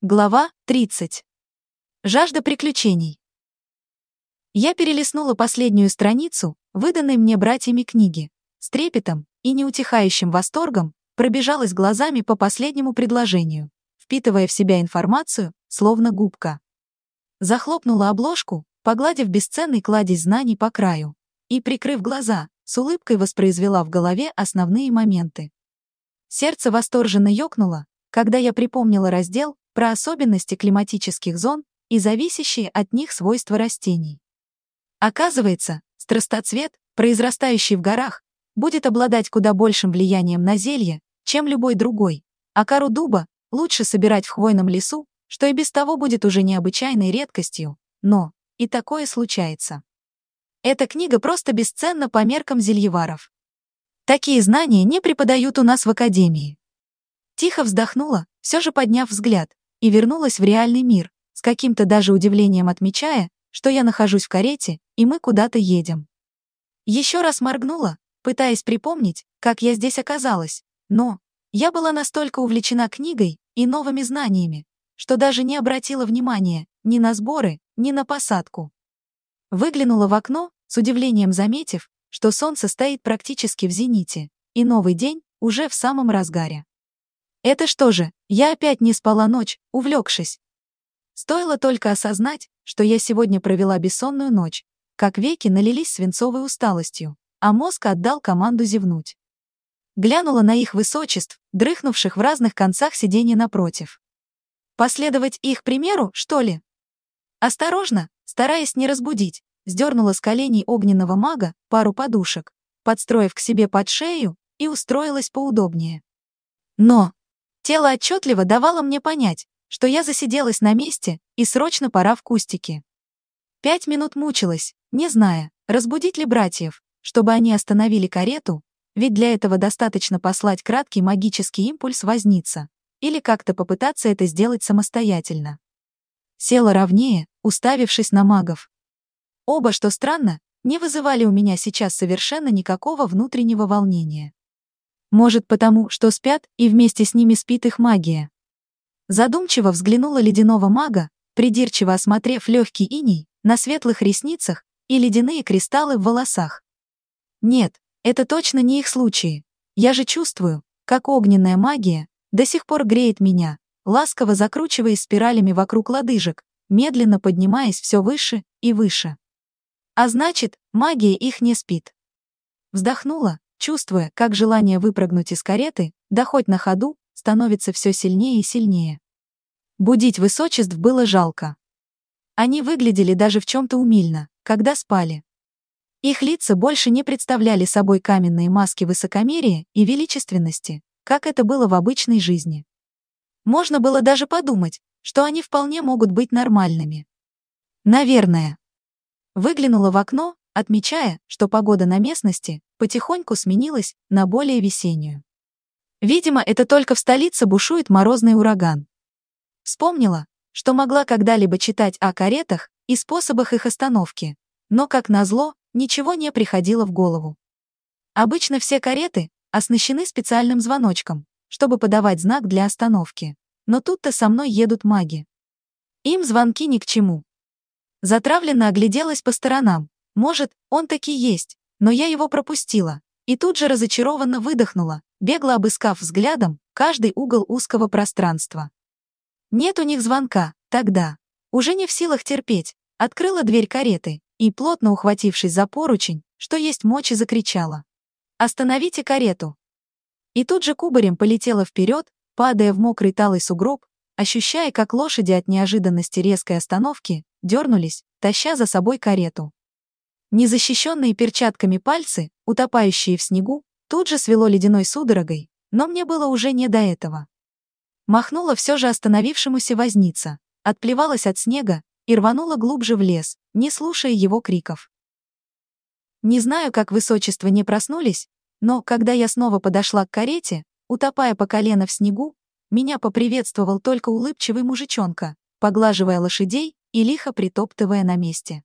Глава 30. Жажда приключений. Я перелистнула последнюю страницу, выданной мне братьями книги, с трепетом и неутихающим восторгом пробежалась глазами по последнему предложению, впитывая в себя информацию, словно губка. Захлопнула обложку, погладив бесценный кладезь знаний по краю, и, прикрыв глаза, с улыбкой воспроизвела в голове основные моменты. Сердце восторженно ёкнуло, когда я припомнила раздел, про особенности климатических зон и зависящие от них свойства растений. Оказывается, страстоцвет, произрастающий в горах, будет обладать куда большим влиянием на зелье, чем любой другой, а кору дуба лучше собирать в хвойном лесу, что и без того будет уже необычайной редкостью, но и такое случается. Эта книга просто бесценна по меркам зельеваров. Такие знания не преподают у нас в академии. Тихо вздохнула, все же подняв взгляд, и вернулась в реальный мир, с каким-то даже удивлением отмечая, что я нахожусь в карете, и мы куда-то едем. Еще раз моргнула, пытаясь припомнить, как я здесь оказалась, но я была настолько увлечена книгой и новыми знаниями, что даже не обратила внимания ни на сборы, ни на посадку. Выглянула в окно, с удивлением заметив, что солнце стоит практически в зените, и новый день уже в самом разгаре. Это что же, я опять не спала ночь, увлекшись. Стоило только осознать, что я сегодня провела бессонную ночь, как веки налились свинцовой усталостью, а мозг отдал команду зевнуть. Глянула на их высочеств, дрыхнувших в разных концах сиденья напротив. Последовать их примеру, что ли? Осторожно, стараясь не разбудить, сдернула с коленей огненного мага пару подушек, подстроив к себе под шею и устроилась поудобнее. Но, Тело отчетливо давало мне понять, что я засиделась на месте и срочно пора в кустики. Пять минут мучилась, не зная, разбудить ли братьев, чтобы они остановили карету, ведь для этого достаточно послать краткий магический импульс возниться, или как-то попытаться это сделать самостоятельно. Села ровнее, уставившись на магов. Оба, что странно, не вызывали у меня сейчас совершенно никакого внутреннего волнения. Может, потому, что спят, и вместе с ними спит их магия. Задумчиво взглянула ледяного мага, придирчиво осмотрев легкий иней на светлых ресницах и ледяные кристаллы в волосах. Нет, это точно не их случаи. Я же чувствую, как огненная магия до сих пор греет меня, ласково закручиваясь спиралями вокруг лодыжек, медленно поднимаясь все выше и выше. А значит, магия их не спит. Вздохнула, чувствуя, как желание выпрыгнуть из кареты, да хоть на ходу, становится все сильнее и сильнее. Будить высочеств было жалко. Они выглядели даже в чем-то умильно, когда спали. Их лица больше не представляли собой каменные маски высокомерия и величественности, как это было в обычной жизни. Можно было даже подумать, что они вполне могут быть нормальными. Наверное. Выглянула в окно, отмечая, что погода на местности потихоньку сменилась на более весеннюю. Видимо, это только в столице бушует морозный ураган. Вспомнила, что могла когда-либо читать о каретах и способах их остановки, но, как назло, ничего не приходило в голову. Обычно все кареты оснащены специальным звоночком, чтобы подавать знак для остановки, но тут-то со мной едут маги. Им звонки ни к чему. Затравленно огляделась по сторонам, может, он таки есть, но я его пропустила, и тут же разочарованно выдохнула, бегло обыскав взглядом каждый угол узкого пространства. Нет у них звонка, тогда. Уже не в силах терпеть, открыла дверь кареты и, плотно ухватившись за поручень, что есть мочи, закричала. «Остановите карету!» И тут же кубарем полетела вперед, падая в мокрый талый сугроб, ощущая, как лошади от неожиданности резкой остановки дернулись, таща за собой карету. Незащищенные перчатками пальцы, утопающие в снегу, тут же свело ледяной судорогой, но мне было уже не до этого. Махнула все же остановившемуся возница, отплевалась от снега и рванула глубже в лес, не слушая его криков. Не знаю, как высочество не проснулись, но когда я снова подошла к карете, утопая по колено в снегу, меня поприветствовал только улыбчивый мужичонка, поглаживая лошадей и лихо притоптывая на месте.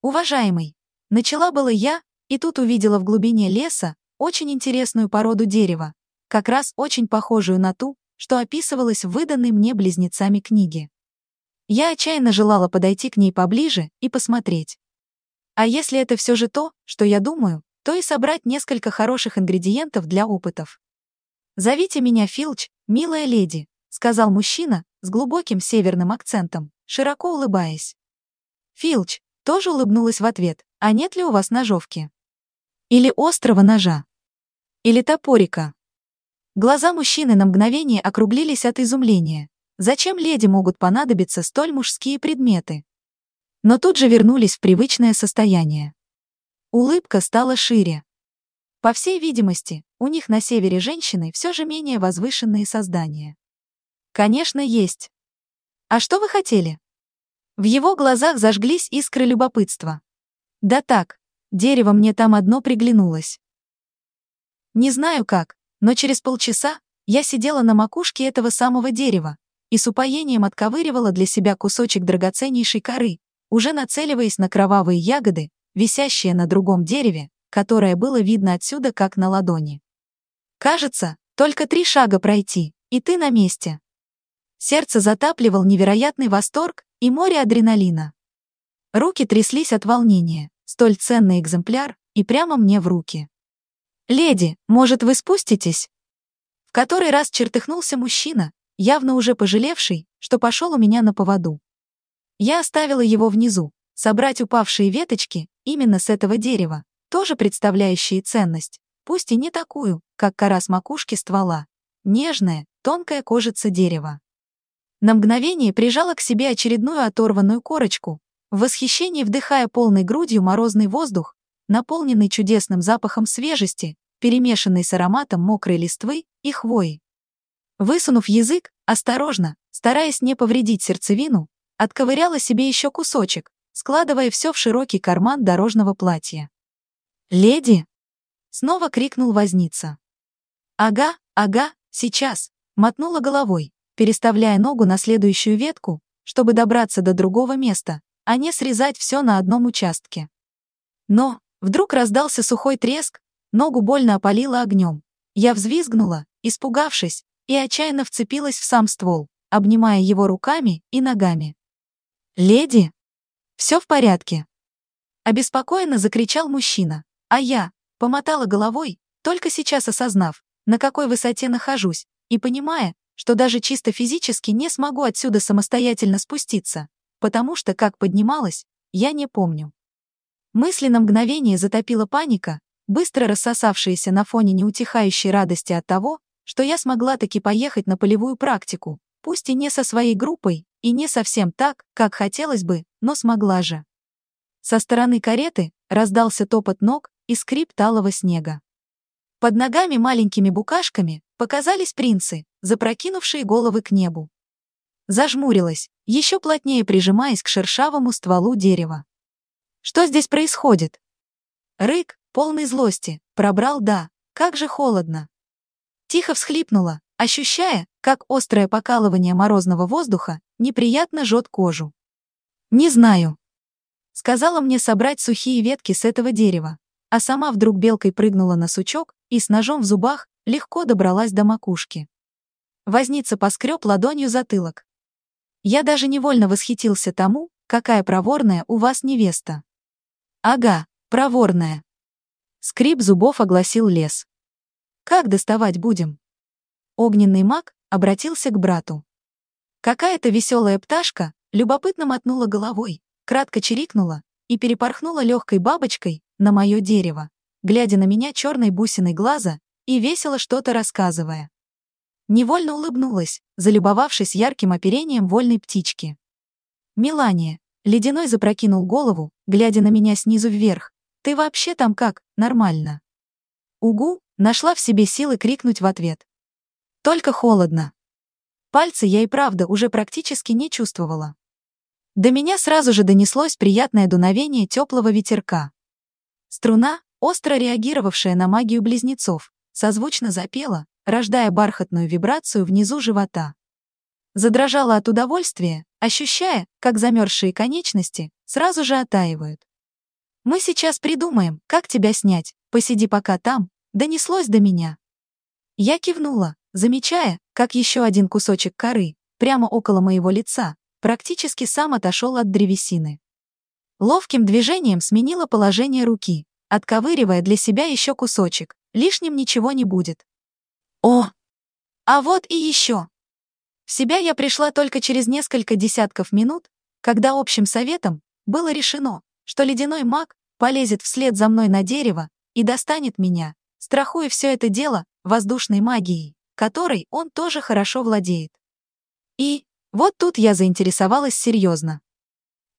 «Уважаемый, Начала было я, и тут увидела в глубине леса очень интересную породу дерева, как раз очень похожую на ту, что описывалось в выданной мне близнецами книге. Я отчаянно желала подойти к ней поближе и посмотреть. А если это все же то, что я думаю, то и собрать несколько хороших ингредиентов для опытов. «Зовите меня Филч, милая леди», — сказал мужчина с глубоким северным акцентом, широко улыбаясь. Филч тоже улыбнулась в ответ, «А нет ли у вас ножовки?» «Или острого ножа?» «Или топорика?» Глаза мужчины на мгновение округлились от изумления. Зачем леди могут понадобиться столь мужские предметы? Но тут же вернулись в привычное состояние. Улыбка стала шире. По всей видимости, у них на севере женщины все же менее возвышенные создания. Конечно, есть. А что вы хотели? В его глазах зажглись искры любопытства. Да так, дерево мне там одно приглянулось. Не знаю как, но через полчаса я сидела на макушке этого самого дерева и с упоением отковыривала для себя кусочек драгоценнейшей коры, уже нацеливаясь на кровавые ягоды, висящее на другом дереве, которое было видно отсюда как на ладони. Кажется, только три шага пройти, и ты на месте. Сердце затапливал невероятный восторг и море адреналина. Руки тряслись от волнения, столь ценный экземпляр, и прямо мне в руки. «Леди, может, вы спуститесь?» В который раз чертыхнулся мужчина, явно уже пожалевший, что пошел у меня на поводу. Я оставила его внизу, собрать упавшие веточки именно с этого дерева, тоже представляющие ценность, пусть и не такую, как кора с макушки ствола, нежная, тонкая кожица дерева. На мгновение прижала к себе очередную оторванную корочку, в восхищении вдыхая полной грудью морозный воздух, наполненный чудесным запахом свежести, перемешанный с ароматом мокрой листвы и хвои. Высунув язык, осторожно, стараясь не повредить сердцевину, отковыряла себе еще кусочек, складывая все в широкий карман дорожного платья. «Леди!» — снова крикнул возница. «Ага, ага, сейчас!» — мотнула головой, переставляя ногу на следующую ветку, чтобы добраться до другого места, а не срезать все на одном участке. Но вдруг раздался сухой треск, ногу больно опалило огнем. Я взвизгнула, испугавшись, и отчаянно вцепилась в сам ствол, обнимая его руками и ногами. «Леди!» «Все в порядке!» Обеспокоенно закричал мужчина, а я помотала головой, только сейчас осознав, на какой высоте нахожусь, и понимая, что даже чисто физически не смогу отсюда самостоятельно спуститься, потому что, как поднималась, я не помню. Мысли на мгновение затопила паника, быстро рассосавшаяся на фоне неутихающей радости от того, что я смогла таки поехать на полевую практику, пусть и не со своей группой, и не совсем так, как хотелось бы, но смогла же. Со стороны кареты раздался топот ног и скрип талого снега. Под ногами маленькими букашками показались принцы, запрокинувшие головы к небу. Зажмурилась, еще плотнее прижимаясь к шершавому стволу дерева. Что здесь происходит? Рык, полный злости, пробрал «да», как же холодно. Тихо всхлипнула, ощущая, как острое покалывание морозного воздуха неприятно жжет кожу. «Не знаю». Сказала мне собрать сухие ветки с этого дерева, а сама вдруг белкой прыгнула на сучок и с ножом в зубах легко добралась до макушки. Возница поскреб ладонью затылок. Я даже невольно восхитился тому, какая проворная у вас невеста. Ага, проворная. Скрип зубов огласил лес. Как доставать будем? Огненный маг обратился к брату. Какая-то веселая пташка любопытно мотнула головой, кратко чирикнула и перепорхнула легкой бабочкой на мое дерево, глядя на меня черной бусиной глаза и весело что-то рассказывая. Невольно улыбнулась, залюбовавшись ярким оперением вольной птички. «Мелания», — ледяной запрокинул голову, глядя на меня снизу вверх, «ты вообще там как, нормально?» «Угу», нашла в себе силы крикнуть в ответ. Только холодно. Пальцы я и правда уже практически не чувствовала. До меня сразу же донеслось приятное дуновение теплого ветерка. Струна, остро реагировавшая на магию близнецов, созвучно запела, рождая бархатную вибрацию внизу живота. Задрожала от удовольствия, ощущая, как замерзшие конечности сразу же оттаивают. «Мы сейчас придумаем, как тебя снять, посиди пока там», донеслось до меня. Я кивнула, замечая, как еще один кусочек коры, прямо около моего лица, практически сам отошел от древесины. Ловким движением сменила положение руки, отковыривая для себя еще кусочек, лишним ничего не будет. О! А вот и еще! В себя я пришла только через несколько десятков минут, когда общим советом было решено, что ледяной маг полезет вслед за мной на дерево и достанет меня, страхуя все это дело воздушной магией, которой он тоже хорошо владеет. И вот тут я заинтересовалась серьезно.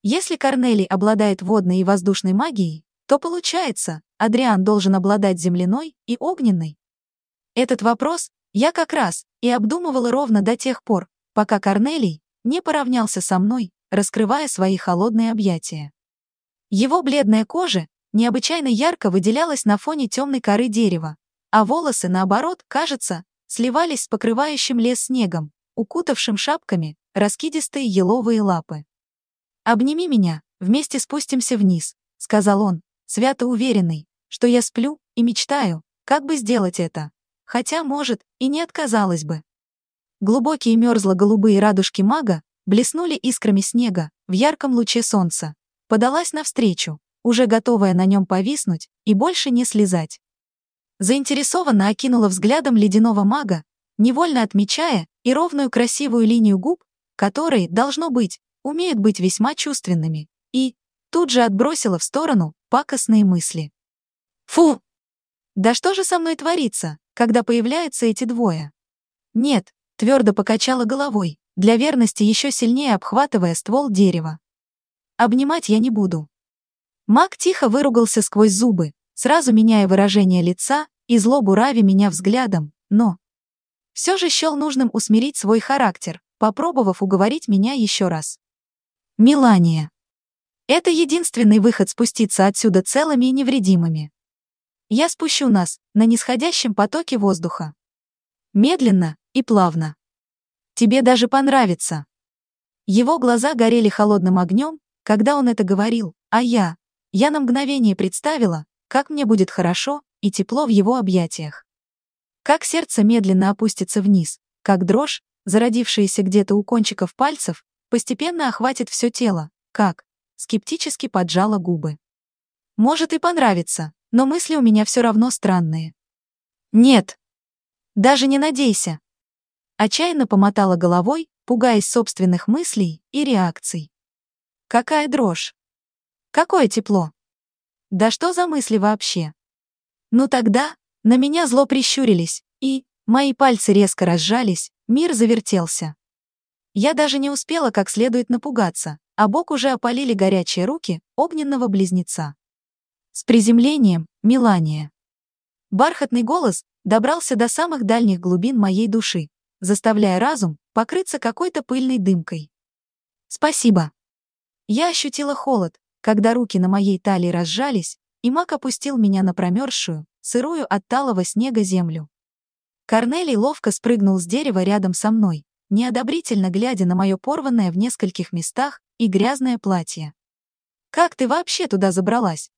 Если Корнелий обладает водной и воздушной магией, то получается, Адриан должен обладать земляной и огненной. Этот вопрос я как раз и обдумывала ровно до тех пор, пока Корнелий не поравнялся со мной, раскрывая свои холодные объятия. Его бледная кожа необычайно ярко выделялась на фоне темной коры дерева, а волосы, наоборот, кажется, сливались с покрывающим лес снегом, укутавшим шапками раскидистые еловые лапы. «Обними меня, вместе спустимся вниз», — сказал он, свято уверенный, что я сплю и мечтаю, как бы сделать это. Хотя, может, и не отказалась бы. Глубокие мерзло-голубые радужки мага блеснули искрами снега в ярком луче солнца. Подалась навстречу, уже готовая на нем повиснуть и больше не слезать. Заинтересованно окинула взглядом ледяного мага, невольно отмечая и ровную красивую линию губ, которые, должно быть, умеют быть весьма чувственными, и тут же отбросила в сторону пакостные мысли. Фу! Да что же со мной творится, когда появляются эти двое? Нет, твердо покачала головой, для верности еще сильнее обхватывая ствол дерева. Обнимать я не буду. Маг тихо выругался сквозь зубы, сразу меняя выражение лица и злобу рави меня взглядом, но... Все же счел нужным усмирить свой характер, попробовав уговорить меня еще раз. Милания. Это единственный выход спуститься отсюда целыми и невредимыми. Я спущу нас на нисходящем потоке воздуха. Медленно и плавно. Тебе даже понравится. Его глаза горели холодным огнем, когда он это говорил, а я... Я на мгновение представила, как мне будет хорошо и тепло в его объятиях. Как сердце медленно опустится вниз, как дрожь, зародившаяся где-то у кончиков пальцев, постепенно охватит все тело, как скептически поджала губы. Может и понравится, но мысли у меня все равно странные. Нет. Даже не надейся. Отчаянно помотала головой, пугаясь собственных мыслей и реакций. Какая дрожь. Какое тепло. Да что за мысли вообще? Ну тогда на меня зло прищурились, и мои пальцы резко разжались, мир завертелся. Я даже не успела как следует напугаться, а бок уже опалили горячие руки огненного близнеца. С приземлением, Милания. Бархатный голос добрался до самых дальних глубин моей души, заставляя разум покрыться какой-то пыльной дымкой. Спасибо. Я ощутила холод, когда руки на моей талии разжались, и маг опустил меня на промерзшую, сырую от талого снега землю. Корнелий ловко спрыгнул с дерева рядом со мной, неодобрительно глядя на мое порванное в нескольких местах и грязное платье. «Как ты вообще туда забралась?»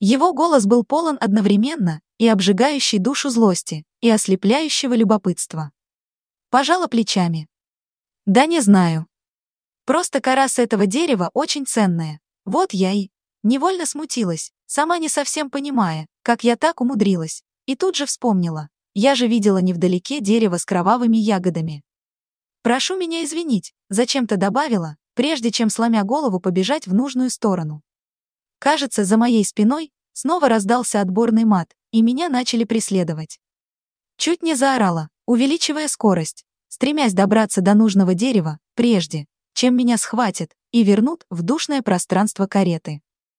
Его голос был полон одновременно и обжигающей душу злости, и ослепляющего любопытства. Пожала плечами. «Да не знаю. Просто кора с этого дерева очень ценная, вот я и невольно смутилась, сама не совсем понимая, как я так умудрилась, и тут же вспомнила. Я же видела невдалеке дерево с кровавыми ягодами. Прошу меня извинить, зачем-то добавила, прежде чем сломя голову побежать в нужную сторону. Кажется, за моей спиной снова раздался отборный мат, и меня начали преследовать. Чуть не заорала, увеличивая скорость, стремясь добраться до нужного дерева, прежде, чем меня схватят и вернут в душное пространство кареты.